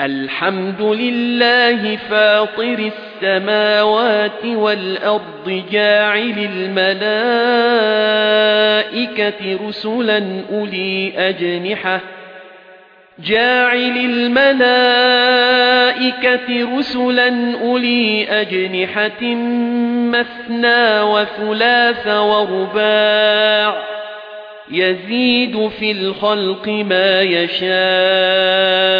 الْحَمْدُ لِلَّهِ فَاطِرِ السَّمَاوَاتِ وَالْأَرْضِ جَاعِلِ الْمَلَائِكَةِ رُسُلًا أُولِي أَجْنِحَةٍ جَاعِلِ الْمَلَائِكَةِ رُسُلًا أُولِي أَجْنِحَةٍ مَثْنَى وَثُلَاثَ وَرُبَاعَ يَزِيدُ فِي الْخَلْقِ مَا يَشَاءُ